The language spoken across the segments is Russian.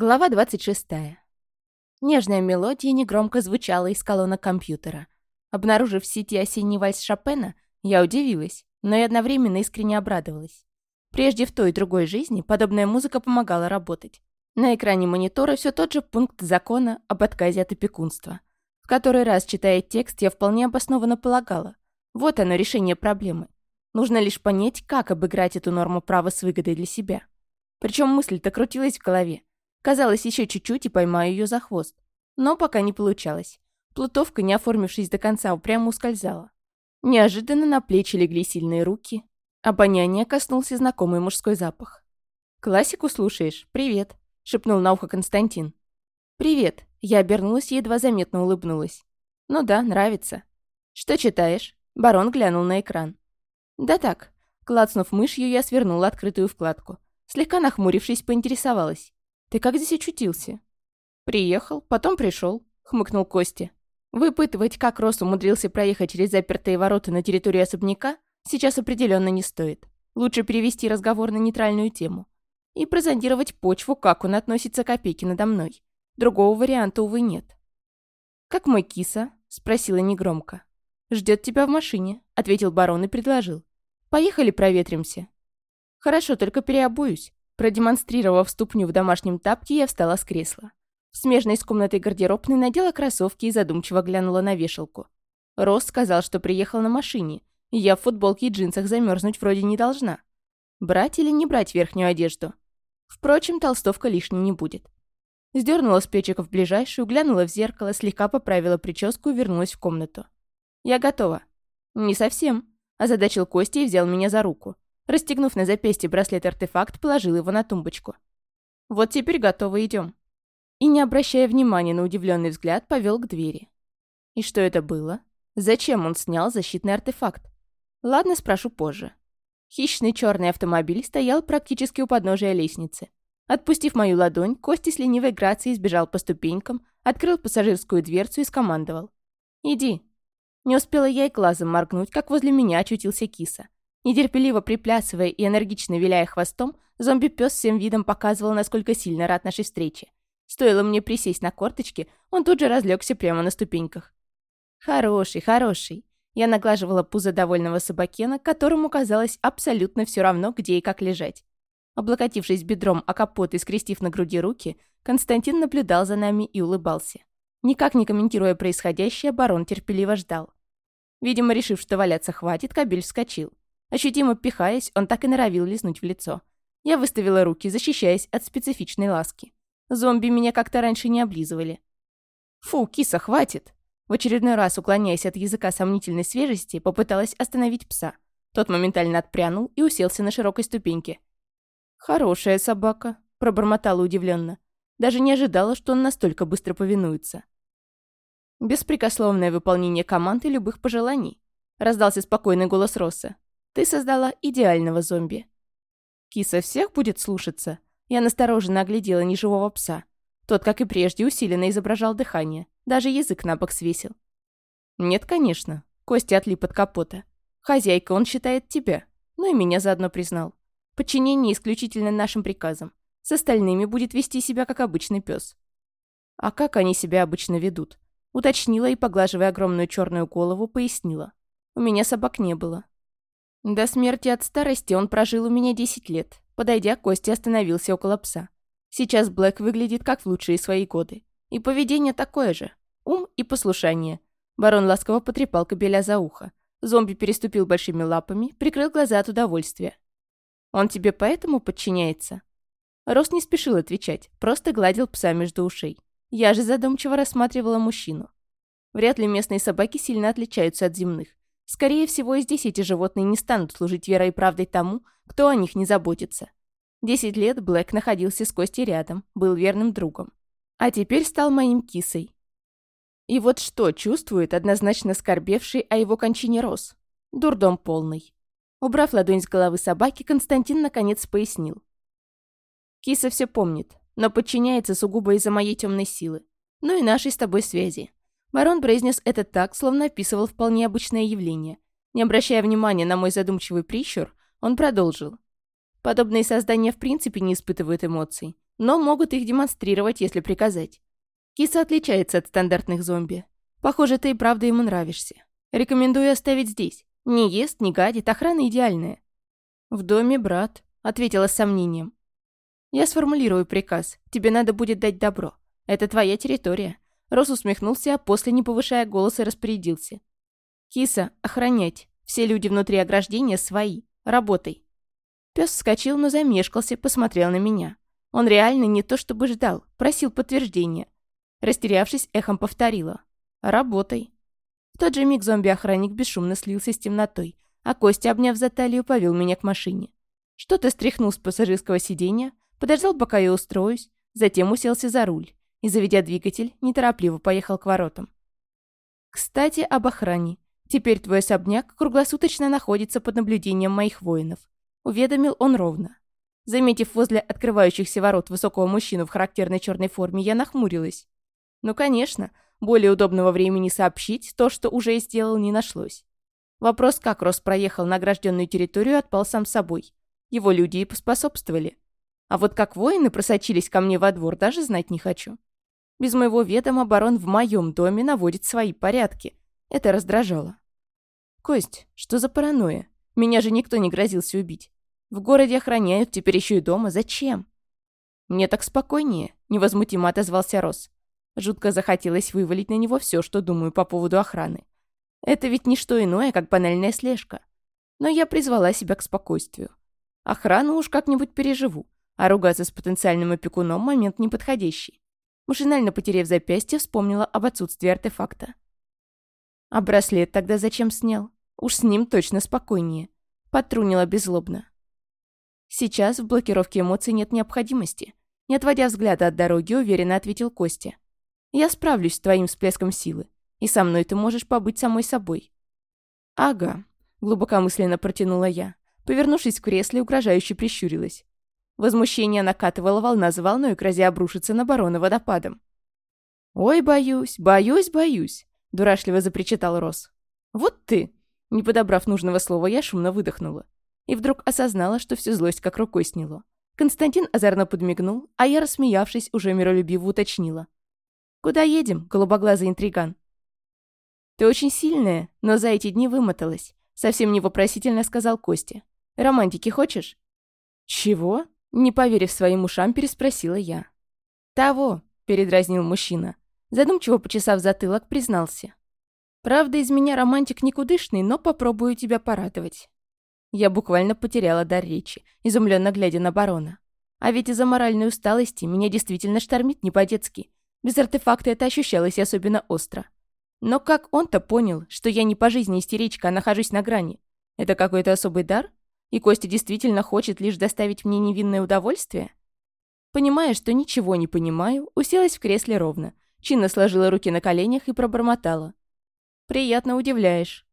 Глава 26. Нежная мелодия негромко звучала из колонок компьютера. Обнаружив в сети осенний вальс Шопена, я удивилась, но и одновременно искренне обрадовалась. Прежде в той и другой жизни подобная музыка помогала работать. На экране монитора все тот же пункт закона об отказе от опекунства. В который раз, читая текст, я вполне обоснованно полагала. Вот оно, решение проблемы. Нужно лишь понять, как обыграть эту норму права с выгодой для себя. Причем мысль-то крутилась в голове. Казалось, еще чуть-чуть и поймаю ее за хвост. Но пока не получалось. Плутовка, не оформившись до конца, упрямо ускользала. Неожиданно на плечи легли сильные руки. Обоняние коснулся знакомый мужской запах. «Классику слушаешь? Привет», — шепнул на ухо Константин. «Привет». Я обернулась и едва заметно улыбнулась. «Ну да, нравится». «Что читаешь?» Барон глянул на экран. «Да так». Клацнув мышью, я свернула открытую вкладку. Слегка нахмурившись, поинтересовалась. «Ты как здесь очутился?» «Приехал, потом пришел», — хмыкнул Костя. Выпытывать, как Рос умудрился проехать через запертые ворота на территорию особняка, сейчас определенно не стоит. Лучше перевести разговор на нейтральную тему. И прозондировать почву, как он относится к опеке надо мной. Другого варианта, увы, нет. «Как мой киса?» — спросила негромко. «Ждет тебя в машине», — ответил барон и предложил. «Поехали проветримся». «Хорошо, только переобуюсь. Продемонстрировав ступню в домашнем тапке, я встала с кресла. В смежной с комнатой гардеробной надела кроссовки и задумчиво глянула на вешалку. Рос сказал, что приехал на машине, и я в футболке и джинсах замерзнуть вроде не должна. Брать или не брать верхнюю одежду? Впрочем, толстовка лишней не будет. Сдернула с плечиков ближайшую, глянула в зеркало, слегка поправила прическу и вернулась в комнату. «Я готова». «Не совсем», – озадачил Костя и взял меня за руку. Расстегнув на запястье браслет-артефакт, положил его на тумбочку. «Вот теперь готово, идем. И, не обращая внимания на удивленный взгляд, повел к двери. И что это было? Зачем он снял защитный артефакт? Ладно, спрошу позже. Хищный черный автомобиль стоял практически у подножия лестницы. Отпустив мою ладонь, Костя с ленивой грацией сбежал по ступенькам, открыл пассажирскую дверцу и скомандовал. «Иди». Не успела я и глазом моргнуть, как возле меня очутился киса. Нетерпеливо приплясывая и энергично виляя хвостом, зомби-пес всем видом показывал, насколько сильно рад нашей встрече. Стоило мне присесть на корточки, он тут же разлегся прямо на ступеньках. «Хороший, хороший». Я наглаживала пузо довольного собакена, которому казалось абсолютно все равно, где и как лежать. Облокотившись бедром о капот и скрестив на груди руки, Константин наблюдал за нами и улыбался. Никак не комментируя происходящее, барон терпеливо ждал. Видимо, решив, что валяться хватит, кабель вскочил. Ощутимо пихаясь, он так и норовил лизнуть в лицо. Я выставила руки, защищаясь от специфичной ласки. Зомби меня как-то раньше не облизывали. «Фу, киса, хватит!» В очередной раз, уклоняясь от языка сомнительной свежести, попыталась остановить пса. Тот моментально отпрянул и уселся на широкой ступеньке. «Хорошая собака», — пробормотала удивленно. Даже не ожидала, что он настолько быстро повинуется. Беспрекословное выполнение команд и любых пожеланий. Раздался спокойный голос Росса. Ты создала идеального зомби. Киса всех будет слушаться. Я настороженно оглядела неживого пса. Тот, как и прежде, усиленно изображал дыхание. Даже язык на бок свесил. Нет, конечно. Костя отлип от капота. Хозяйка, он считает тебя. Ну и меня заодно признал. Подчинение исключительно нашим приказам. С остальными будет вести себя как обычный пес. А как они себя обычно ведут? Уточнила и, поглаживая огромную черную голову, пояснила. У меня собак не было. До смерти от старости он прожил у меня 10 лет. Подойдя, Костя остановился около пса. Сейчас Блэк выглядит как в лучшие свои годы. И поведение такое же. Ум и послушание. Барон ласково потрепал кобеля за ухо. Зомби переступил большими лапами, прикрыл глаза от удовольствия. «Он тебе поэтому подчиняется?» Рос не спешил отвечать, просто гладил пса между ушей. Я же задумчиво рассматривала мужчину. Вряд ли местные собаки сильно отличаются от земных. Скорее всего, и здесь эти животные не станут служить верой и правдой тому, кто о них не заботится. Десять лет Блэк находился с Костей рядом, был верным другом. А теперь стал моим кисой. И вот что чувствует однозначно скорбевший о его кончине Рос? Дурдом полный. Убрав ладонь с головы собаки, Константин наконец пояснил. Киса все помнит, но подчиняется сугубо из-за моей темной силы. Ну и нашей с тобой связи. Барон произнес это так, словно описывал вполне обычное явление. Не обращая внимания на мой задумчивый прищур, он продолжил. Подобные создания в принципе не испытывают эмоций. но могут их демонстрировать, если приказать. Киса отличается от стандартных зомби. Похоже, ты и правда ему нравишься. Рекомендую оставить здесь. Не ест, не гадит, охрана идеальная». «В доме брат», — ответила с сомнением. «Я сформулирую приказ. Тебе надо будет дать добро. Это твоя территория». Рос усмехнулся, а после, не повышая голоса, распорядился. «Киса, охранять. Все люди внутри ограждения свои. Работай». Пес вскочил, но замешкался, посмотрел на меня. Он реально не то чтобы ждал, просил подтверждения. Растерявшись, эхом повторила. «Работай». В тот же миг зомби-охранник бесшумно слился с темнотой, а Костя, обняв за талию, повел меня к машине. Что-то стряхнул с пассажирского сиденья, подождал, пока я устроюсь, затем уселся за руль и, заведя двигатель, неторопливо поехал к воротам. Кстати, об охране. Теперь твой особняк круглосуточно находится под наблюдением моих воинов. Уведомил он ровно. Заметив возле открывающихся ворот высокого мужчину в характерной черной форме, я нахмурилась. Ну, конечно, более удобного времени сообщить то, что уже сделал, не нашлось. Вопрос, как Рос проехал на огражденную территорию, отпал сам собой. Его люди и поспособствовали. А вот как воины просочились ко мне во двор, даже знать не хочу. Без моего ведома барон в моем доме наводит свои порядки, это раздражало. «Кость, что за паранойя? Меня же никто не грозился убить. В городе охраняют, теперь еще и дома. Зачем?» «Мне так спокойнее», — невозмутимо отозвался Рос. Жутко захотелось вывалить на него все, что думаю по поводу охраны. Это ведь не что иное, как банальная слежка. Но я призвала себя к спокойствию. Охрану уж как-нибудь переживу, а ругаться с потенциальным опекуном момент неподходящий. Машинально потеряв запястье, вспомнила об отсутствии артефакта. А браслет тогда зачем снял? Уж с ним точно спокойнее. Потрунила беззлобно. Сейчас в блокировке эмоций нет необходимости. Не отводя взгляда от дороги, уверенно ответил Костя. Я справлюсь с твоим всплеском силы. И со мной ты можешь побыть самой собой. Ага, глубокомысленно протянула я. Повернувшись в кресле, угрожающе прищурилась. Возмущение накатывало волна за волной, грозя обрушиться на барона водопадом. «Ой, боюсь, боюсь, боюсь. — дурашливо запричитал Рос. «Вот ты!» Не подобрав нужного слова, я шумно выдохнула. И вдруг осознала, что всю злость как рукой сняло. Константин озорно подмигнул, а я, рассмеявшись, уже миролюбиво уточнила. «Куда едем, голубоглазый интриган?» «Ты очень сильная, но за эти дни вымоталась», — совсем не вопросительно сказал Костя. «Романтики хочешь?» «Чего?» — не поверив своим ушам, переспросила я. «Того», — передразнил мужчина. Задумчиво почесав затылок, признался. «Правда, из меня романтик никудышный, но попробую тебя порадовать». Я буквально потеряла дар речи, изумленно глядя на барона. А ведь из-за моральной усталости меня действительно штормит не по-детски. Без артефакта это ощущалось особенно остро. Но как он-то понял, что я не по жизни истеричка, а нахожусь на грани? Это какой-то особый дар? И Костя действительно хочет лишь доставить мне невинное удовольствие? Понимая, что ничего не понимаю, уселась в кресле ровно – Чинно сложила руки на коленях и пробормотала. «Приятно удивляешь».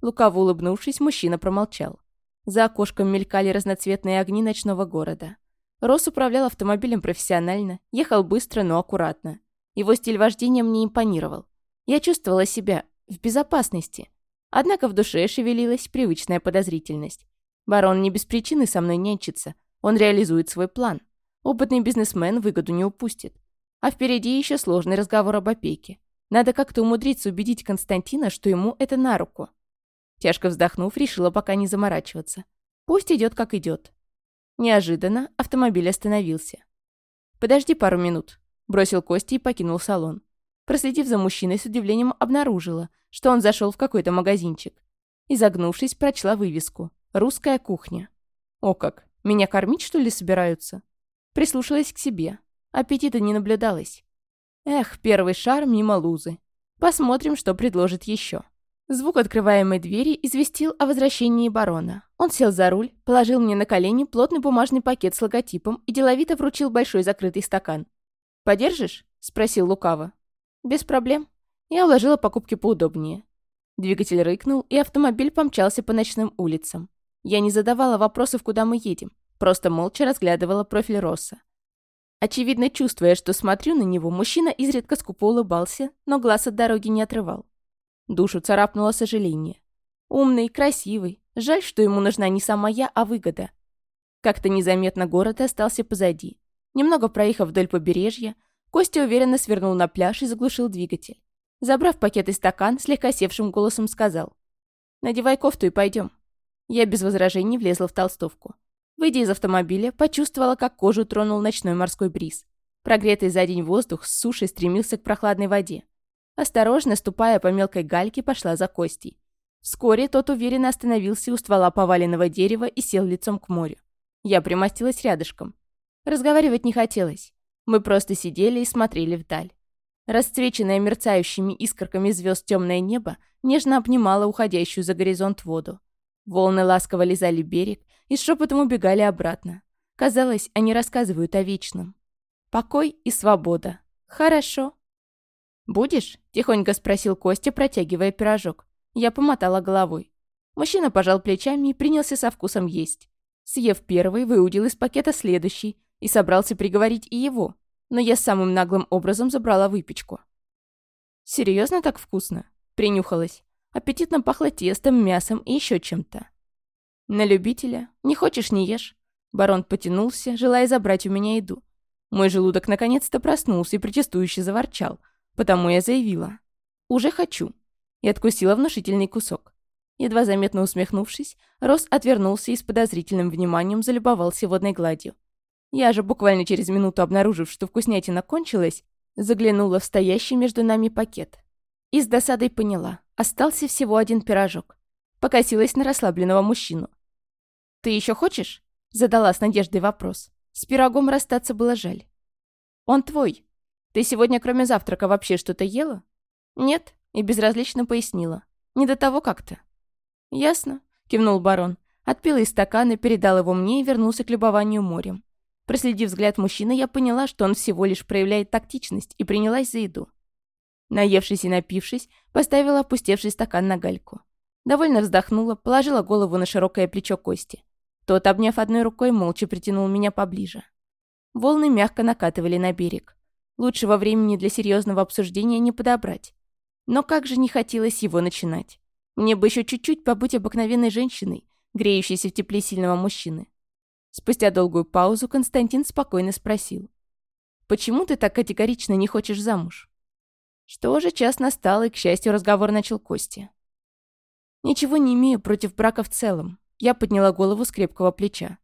Лукаво улыбнувшись, мужчина промолчал. За окошком мелькали разноцветные огни ночного города. Рос управлял автомобилем профессионально, ехал быстро, но аккуратно. Его стиль вождения мне импонировал. Я чувствовала себя в безопасности. Однако в душе шевелилась привычная подозрительность. Барон не без причины со мной нянчится. Он реализует свой план. Опытный бизнесмен выгоду не упустит. А впереди еще сложный разговор об опеке. Надо как-то умудриться убедить Константина, что ему это на руку. Тяжко вздохнув, решила пока не заморачиваться. Пусть идет как идет. Неожиданно автомобиль остановился. «Подожди пару минут», — бросил Костя и покинул салон. Проследив за мужчиной, с удивлением обнаружила, что он зашел в какой-то магазинчик. Изогнувшись, прочла вывеску «Русская кухня». О как, меня кормить, что ли, собираются? Прислушалась к себе. Аппетита не наблюдалось. Эх, первый шар мимо лузы. Посмотрим, что предложит еще. Звук открываемой двери известил о возвращении барона. Он сел за руль, положил мне на колени плотный бумажный пакет с логотипом и деловито вручил большой закрытый стакан. «Подержишь?» — спросил лукаво. «Без проблем». Я уложила покупки поудобнее. Двигатель рыкнул, и автомобиль помчался по ночным улицам. Я не задавала вопросов, куда мы едем, просто молча разглядывала профиль Росса. Очевидно, чувствуя, что смотрю на него, мужчина изредка скупо улыбался, но глаз от дороги не отрывал. Душу царапнуло сожаление. Умный, красивый. Жаль, что ему нужна не сама я, а выгода. Как-то незаметно город остался позади. Немного проехав вдоль побережья, Костя уверенно свернул на пляж и заглушил двигатель. Забрав пакет и стакан, слегка севшим голосом сказал. «Надевай кофту и пойдем. Я без возражений влезла в толстовку. Выйдя из автомобиля, почувствовала, как кожу тронул ночной морской бриз. Прогретый за день воздух с суши стремился к прохладной воде. Осторожно, ступая по мелкой гальке, пошла за Костей. Вскоре тот уверенно остановился у ствола поваленного дерева и сел лицом к морю. Я примостилась рядышком. Разговаривать не хотелось. Мы просто сидели и смотрели вдаль. Расцвеченное мерцающими искорками звезд темное небо нежно обнимало уходящую за горизонт воду. Волны ласково лизали берег и шепотом убегали обратно. Казалось, они рассказывают о вечном. Покой и свобода. Хорошо. «Будешь?» – тихонько спросил Костя, протягивая пирожок. Я помотала головой. Мужчина пожал плечами и принялся со вкусом есть. Съев первый, выудил из пакета следующий и собрался приговорить и его, но я самым наглым образом забрала выпечку. «Серьезно так вкусно?» Принюхалась. Аппетитно пахло тестом, мясом и еще чем-то. «На любителя. Не хочешь, не ешь». Барон потянулся, желая забрать у меня еду. Мой желудок наконец-то проснулся и протестующе заворчал, потому я заявила. «Уже хочу». И откусила внушительный кусок. Едва заметно усмехнувшись, Рос отвернулся и с подозрительным вниманием залюбовался водной гладью. Я же, буквально через минуту обнаружив, что вкуснятина кончилась, заглянула в стоящий между нами пакет. И с досадой поняла, остался всего один пирожок. Покосилась на расслабленного мужчину. «Ты еще хочешь?» — задала с надеждой вопрос. С пирогом расстаться было жаль. «Он твой. Ты сегодня кроме завтрака вообще что-то ела?» «Нет», — и безразлично пояснила. «Не до того как-то». «Ясно», — кивнул барон. Отпил из стакана, передал его мне и вернулся к любованию морем. Проследив взгляд мужчины, я поняла, что он всего лишь проявляет тактичность, и принялась за еду. Наевшись и напившись, поставила опустевший стакан на гальку. Довольно вздохнула, положила голову на широкое плечо Кости. Тот, обняв одной рукой, молча притянул меня поближе. Волны мягко накатывали на берег. Лучшего времени для серьезного обсуждения не подобрать. Но как же не хотелось его начинать. Мне бы еще чуть-чуть побыть обыкновенной женщиной, греющейся в тепле сильного мужчины. Спустя долгую паузу Константин спокойно спросил. «Почему ты так категорично не хочешь замуж?» Что же, час настал, и, к счастью, разговор начал Кости. «Ничего не имею против брака в целом», — я подняла голову с крепкого плеча.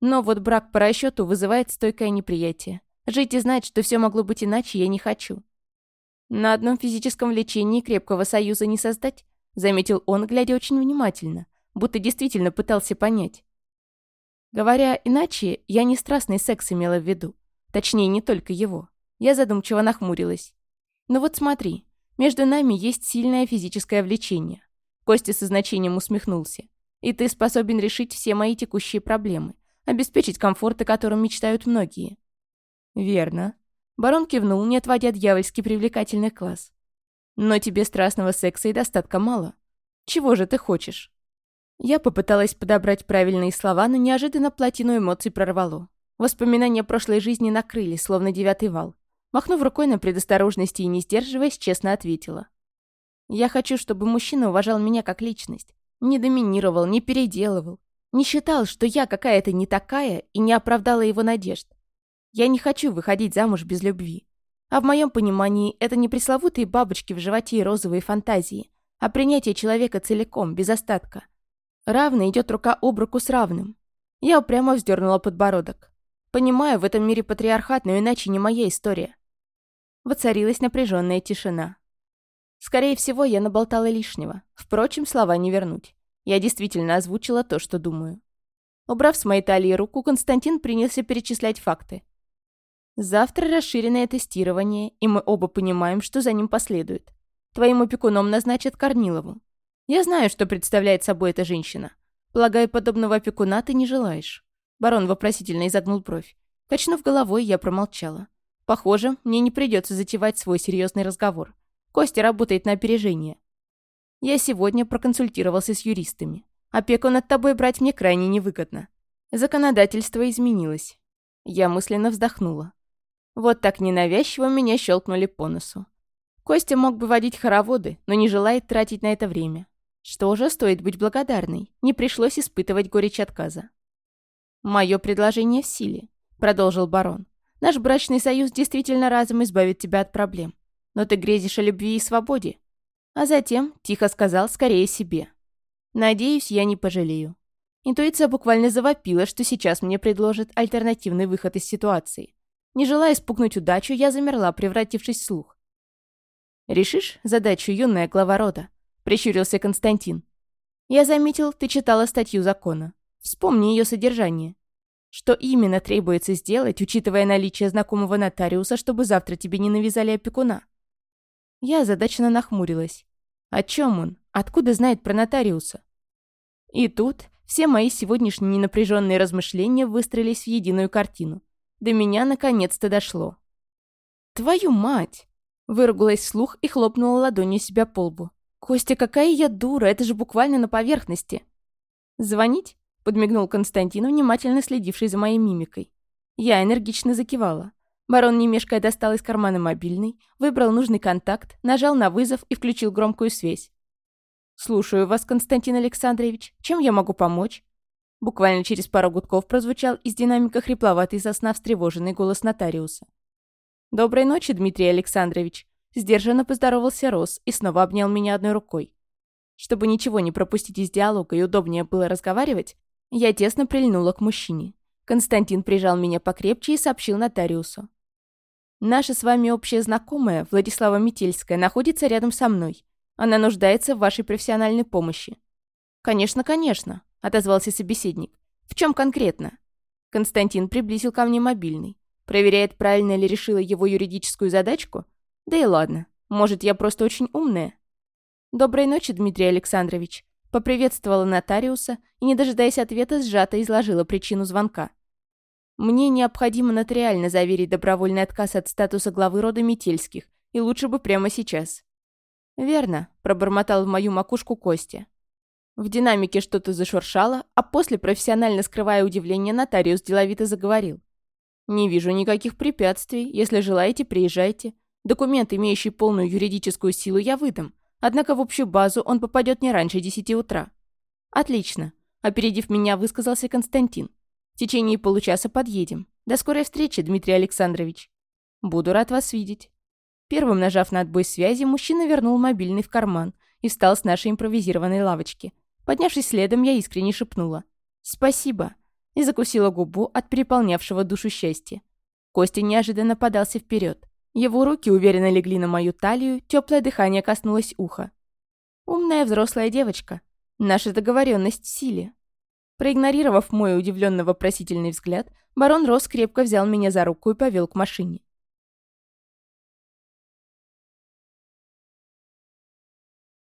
«Но вот брак по расчету вызывает стойкое неприятие. Жить и знать, что все могло быть иначе, я не хочу». «На одном физическом влечении крепкого союза не создать», — заметил он, глядя очень внимательно, будто действительно пытался понять. Говоря иначе, я не страстный секс имела в виду. Точнее, не только его. Я задумчиво нахмурилась. Но вот смотри, между нами есть сильное физическое влечение. Костя со значением усмехнулся. И ты способен решить все мои текущие проблемы, обеспечить комфорт, о котором мечтают многие. Верно. Барон кивнул, не отводя дьявольски привлекательных глаз. Но тебе страстного секса и достатка мало. Чего же ты хочешь? Я попыталась подобрать правильные слова, но неожиданно плотину эмоций прорвало. Воспоминания прошлой жизни накрыли, словно девятый вал. Махнув рукой на предосторожности и не сдерживаясь, честно ответила. «Я хочу, чтобы мужчина уважал меня как личность. Не доминировал, не переделывал. Не считал, что я какая-то не такая и не оправдала его надежд. Я не хочу выходить замуж без любви. А в моем понимании это не пресловутые бабочки в животе и розовые фантазии, а принятие человека целиком, без остатка. Равно идет рука об руку с равным. Я упрямо вздернула подбородок. Понимаю, в этом мире патриархат, но иначе не моя история. Воцарилась напряженная тишина. Скорее всего, я наболтала лишнего. Впрочем, слова не вернуть. Я действительно озвучила то, что думаю. Убрав с моей талии руку, Константин принялся перечислять факты. Завтра расширенное тестирование, и мы оба понимаем, что за ним последует. Твоим опекуном назначат Корнилову. Я знаю, что представляет собой эта женщина. Полагаю, подобного опекуна ты не желаешь». Барон вопросительно изогнул бровь. Качнув головой, я промолчала. Похоже, мне не придется затевать свой серьезный разговор. Костя работает на опережение. Я сегодня проконсультировался с юристами. Опеку над тобой брать мне крайне невыгодно. Законодательство изменилось. Я мысленно вздохнула. Вот так ненавязчиво меня щелкнули по носу. Костя мог бы водить хороводы, но не желает тратить на это время. Что же, стоит быть благодарной. Не пришлось испытывать горечь отказа. «Мое предложение в силе», — продолжил барон. Наш брачный союз действительно разом избавит тебя от проблем. Но ты грезишь о любви и свободе. А затем, тихо сказал, скорее себе. Надеюсь, я не пожалею. Интуиция буквально завопила, что сейчас мне предложат альтернативный выход из ситуации. Не желая спугнуть удачу, я замерла, превратившись в слух. «Решишь задачу, юная глава рода?» — прищурился Константин. «Я заметил, ты читала статью закона. Вспомни ее содержание. Что именно требуется сделать, учитывая наличие знакомого нотариуса, чтобы завтра тебе не навязали опекуна?» Я озадаченно нахмурилась. О чем он? Откуда знает про нотариуса? И тут все мои сегодняшние ненапряженные размышления выстроились в единую картину. До меня наконец-то дошло. «Твою мать!» Выругалась вслух и хлопнула ладонью себя по лбу. «Костя, какая я дура! Это же буквально на поверхности!» «Звонить?» — подмигнул Константин, внимательно следивший за моей мимикой. Я энергично закивала. Барон немешкая достал из кармана мобильный, выбрал нужный контакт, нажал на вызов и включил громкую связь. «Слушаю вас, Константин Александрович. Чем я могу помочь?» Буквально через пару гудков прозвучал из динамика хрипловатый сосна встревоженный голос нотариуса. «Доброй ночи, Дмитрий Александрович!» Сдержанно поздоровался Рос и снова обнял меня одной рукой. Чтобы ничего не пропустить из диалога и удобнее было разговаривать, я тесно прильнула к мужчине. Константин прижал меня покрепче и сообщил нотариусу. Наша с вами общая знакомая, Владислава Метельская, находится рядом со мной. Она нуждается в вашей профессиональной помощи». «Конечно, конечно», — отозвался собеседник. «В чем конкретно?» Константин приблизил ко мне мобильный. Проверяет, правильно ли решила его юридическую задачку? Да и ладно. Может, я просто очень умная? «Доброй ночи, Дмитрий Александрович», — поприветствовала нотариуса и, не дожидаясь ответа, сжато изложила причину звонка. Мне необходимо нотариально заверить добровольный отказ от статуса главы рода Метельских, и лучше бы прямо сейчас. «Верно», — пробормотал в мою макушку Костя. В динамике что-то зашуршало, а после, профессионально скрывая удивление, нотариус деловито заговорил. «Не вижу никаких препятствий. Если желаете, приезжайте. Документ, имеющий полную юридическую силу, я выдам. Однако в общую базу он попадет не раньше десяти утра». «Отлично», — опередив меня, высказался Константин. В течение получаса подъедем. До скорой встречи, Дмитрий Александрович. Буду рад вас видеть». Первым нажав на отбой связи, мужчина вернул мобильный в карман и встал с нашей импровизированной лавочки. Поднявшись следом, я искренне шепнула. «Спасибо!» и закусила губу от переполнявшего душу счастья. Костя неожиданно подался вперед. Его руки уверенно легли на мою талию, теплое дыхание коснулось уха. «Умная взрослая девочка. Наша договоренность в силе». Проигнорировав мой удивленно вопросительный взгляд, барон Рос крепко взял меня за руку и повел к машине.